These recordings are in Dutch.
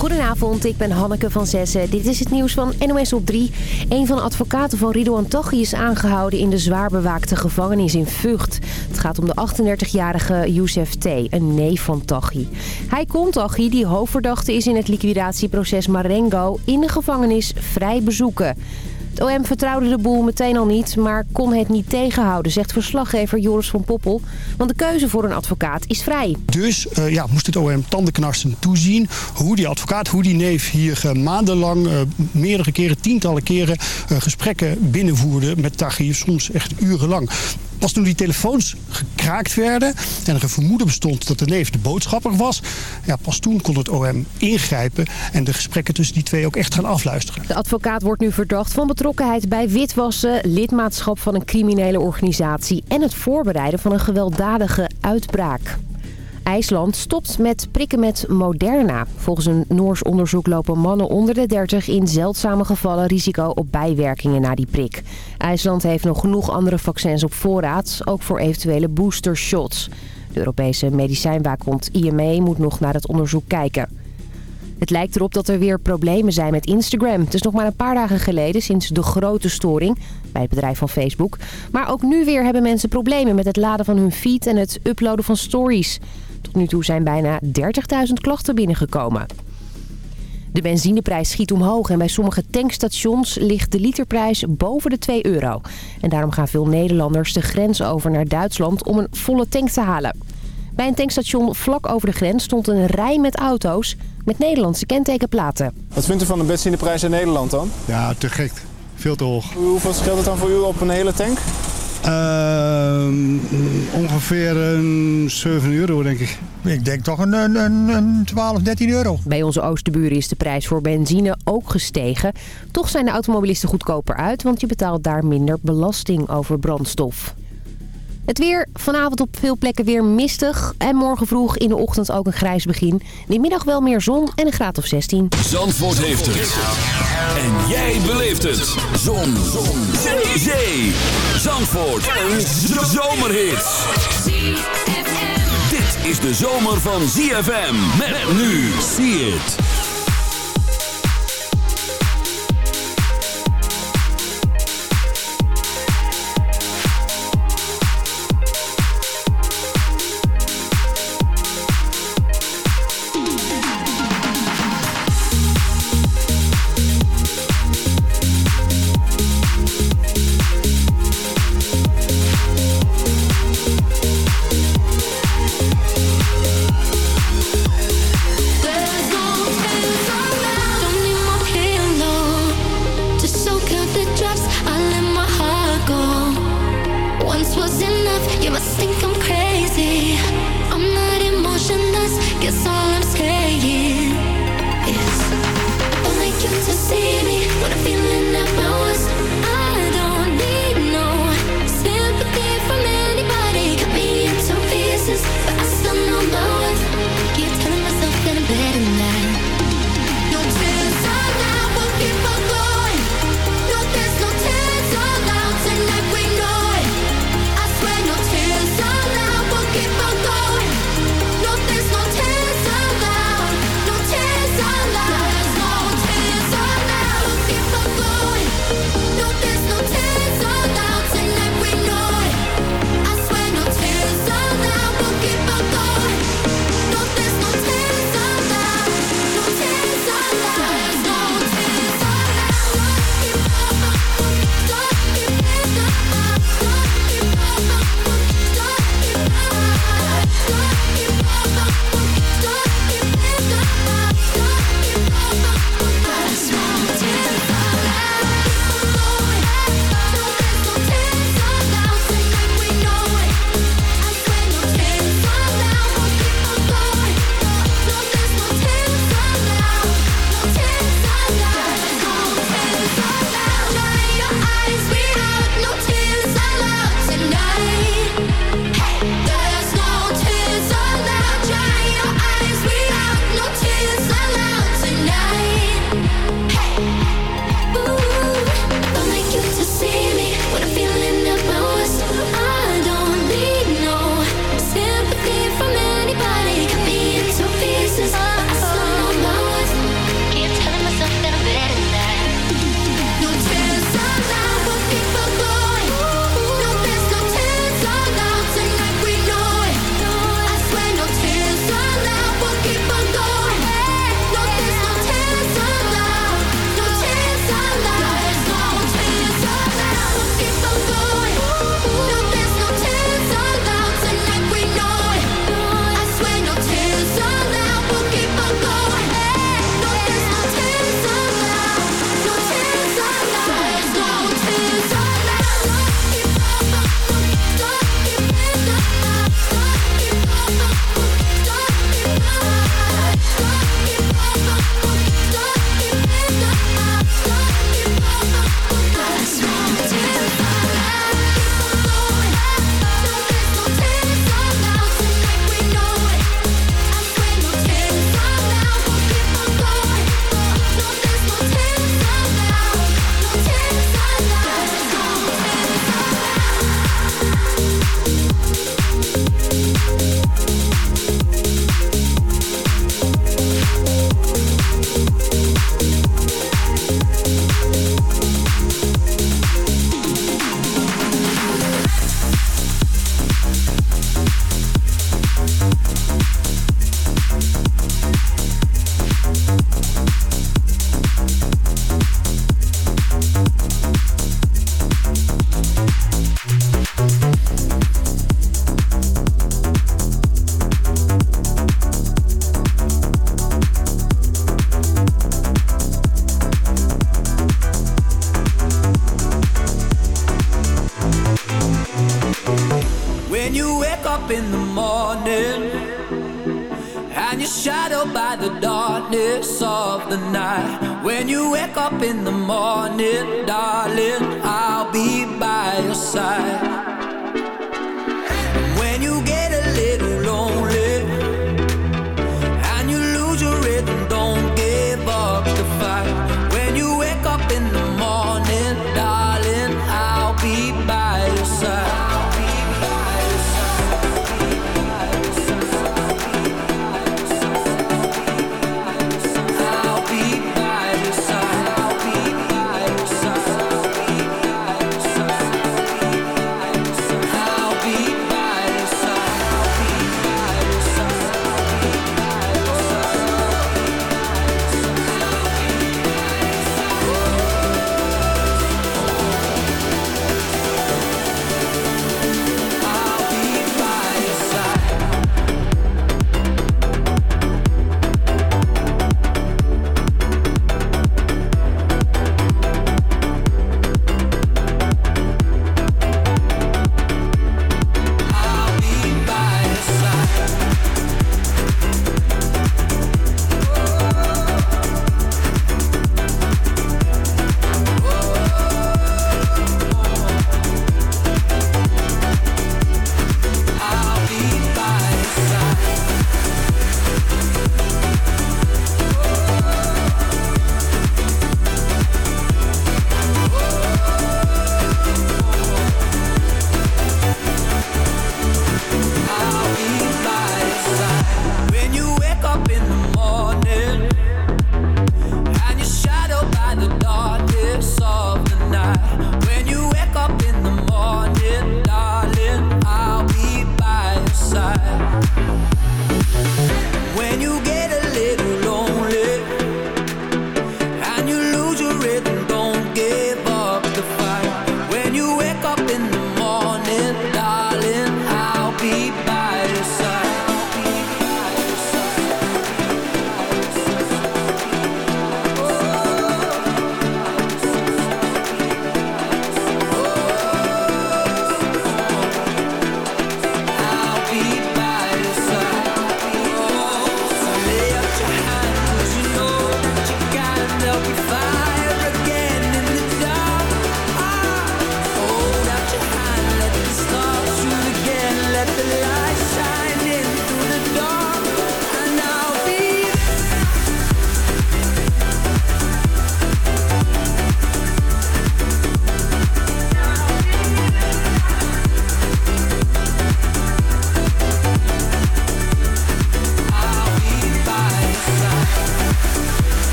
Goedenavond, ik ben Hanneke van Zessen. Dit is het nieuws van NOS op 3. Een van de advocaten van Ridouan Taghi is aangehouden in de zwaar bewaakte gevangenis in Vught. Het gaat om de 38-jarige Youssef T., een neef van Taghi. Hij kon Taghi, die hoofdverdachte is in het liquidatieproces Marengo, in de gevangenis vrij bezoeken. Het OM vertrouwde de boel meteen al niet, maar kon het niet tegenhouden, zegt verslaggever Joris van Poppel. Want de keuze voor een advocaat is vrij. Dus uh, ja, moest het OM tandenknarsen toezien hoe die advocaat, hoe die neef hier uh, maandenlang, uh, meerdere keren, tientallen keren gesprekken binnenvoerde met Taghi, soms echt urenlang. Pas toen die telefoons gekraakt werden en er een vermoeden bestond dat de neef de boodschapper was... Ja, pas toen kon het OM ingrijpen en de gesprekken tussen die twee ook echt gaan afluisteren. De advocaat wordt nu verdacht van betrokkenheid bij witwassen, lidmaatschap van een criminele organisatie... en het voorbereiden van een gewelddadige uitbraak. IJsland stopt met prikken met Moderna. Volgens een Noors onderzoek lopen mannen onder de 30 in zeldzame gevallen risico op bijwerkingen na die prik. IJsland heeft nog genoeg andere vaccins op voorraad, ook voor eventuele boostershots. De Europese medicijnwaakhond IME moet nog naar het onderzoek kijken. Het lijkt erop dat er weer problemen zijn met Instagram. Het is nog maar een paar dagen geleden sinds de grote storing bij het bedrijf van Facebook. Maar ook nu weer hebben mensen problemen met het laden van hun feed en het uploaden van stories. Tot nu toe zijn bijna 30.000 klachten binnengekomen. De benzineprijs schiet omhoog en bij sommige tankstations ligt de literprijs boven de 2 euro. En daarom gaan veel Nederlanders de grens over naar Duitsland om een volle tank te halen. Bij een tankstation vlak over de grens stond een rij met auto's met Nederlandse kentekenplaten. Wat vindt u van de benzineprijs in Nederland dan? Ja, te gek. Veel te hoog. Hoeveel scheelt het dan voor u op een hele tank? Uh, ongeveer een 7 euro, denk ik. Ik denk toch een, een, een 12, 13 euro. Bij onze oosterburen is de prijs voor benzine ook gestegen. Toch zijn de automobilisten goedkoper uit, want je betaalt daar minder belasting over brandstof. Het weer vanavond op veel plekken weer mistig. En morgen vroeg in de ochtend ook een grijs begin. In de middag wel meer zon en een graad of 16. Zandvoort heeft het. En jij beleeft het. Zon. zon. Zee. Zee. Zandvoort. Een zomerhit. Dit is de zomer van ZFM. Met nu. See it.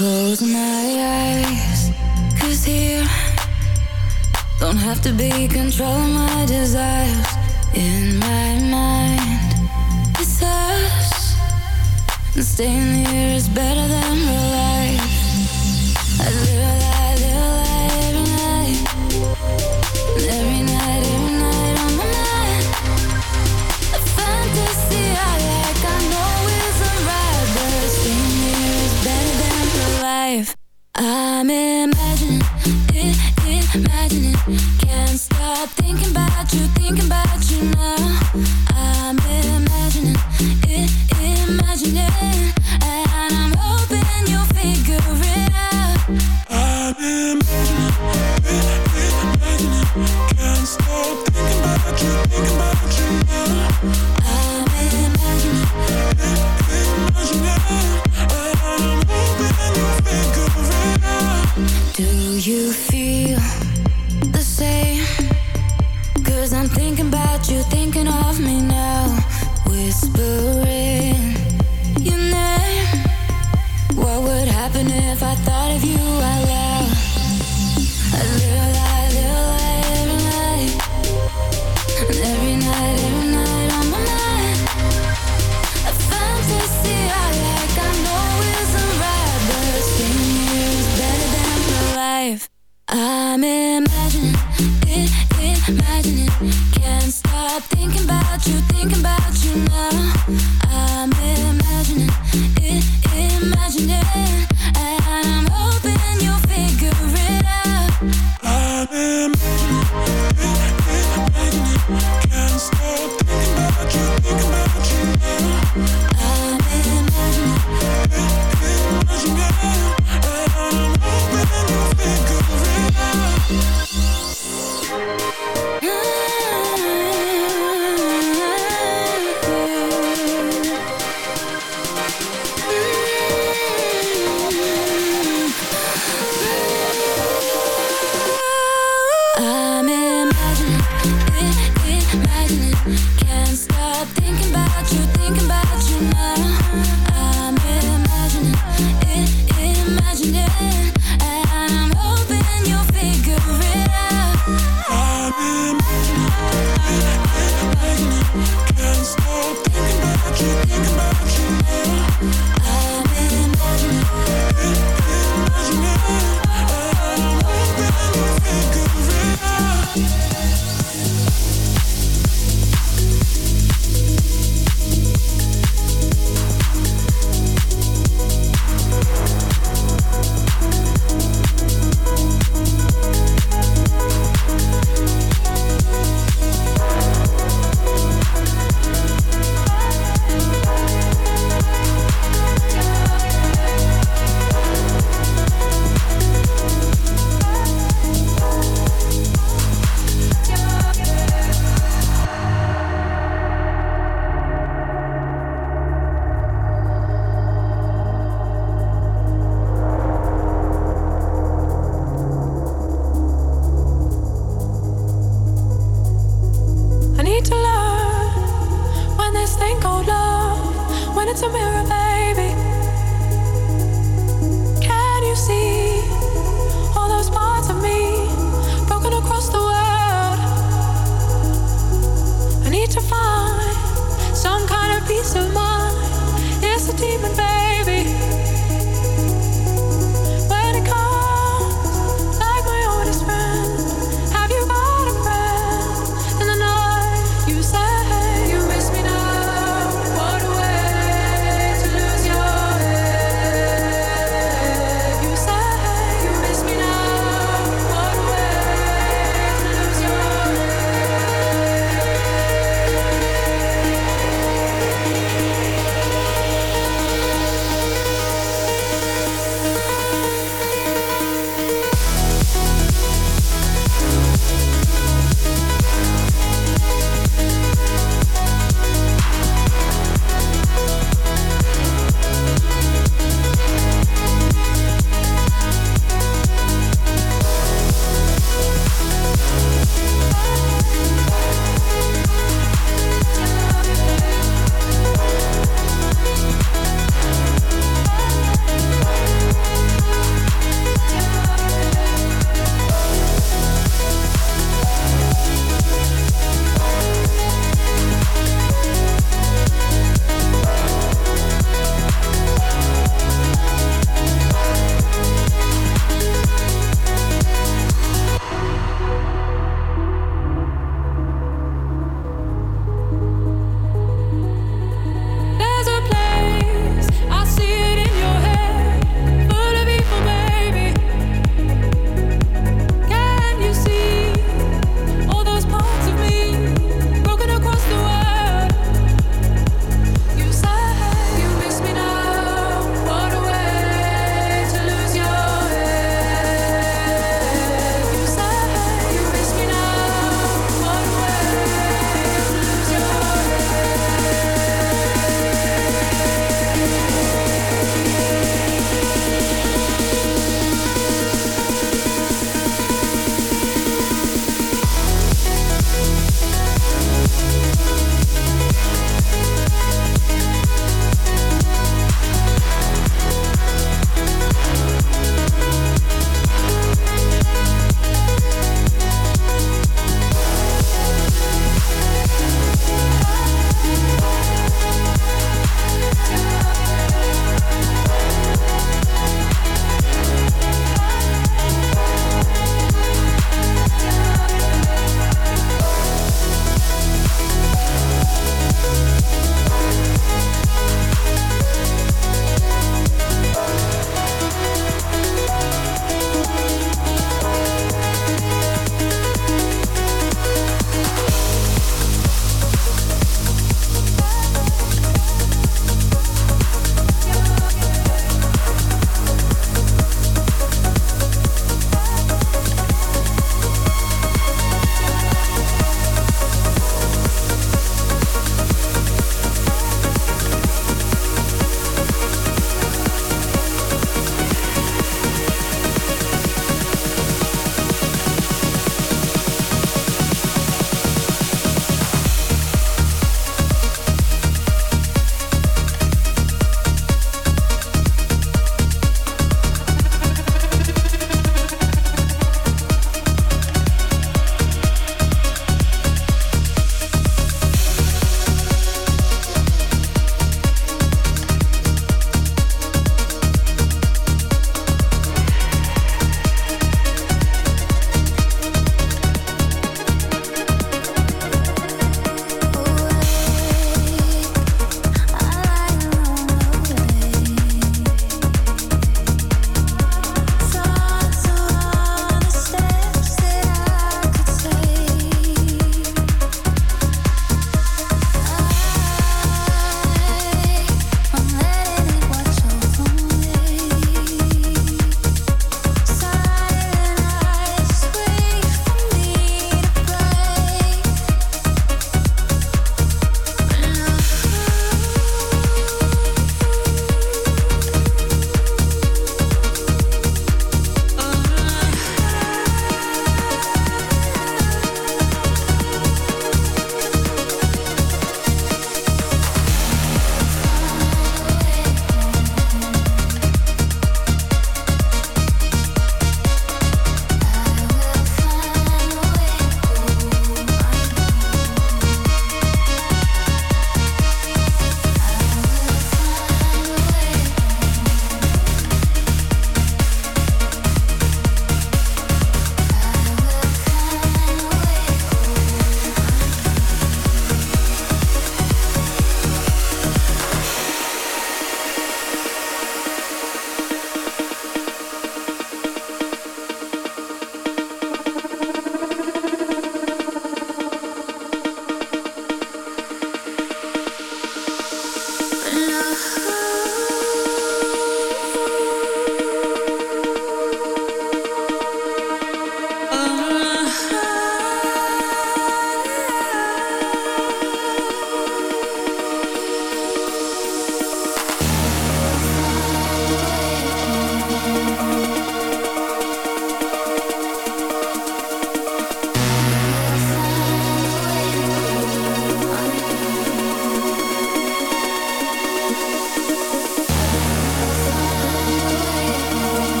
close my eyes Cause here Don't have to be. Control my desires In my mind. It's us And staying here is better than real life. imagine. Can't stop thinking about you, thinking about you now.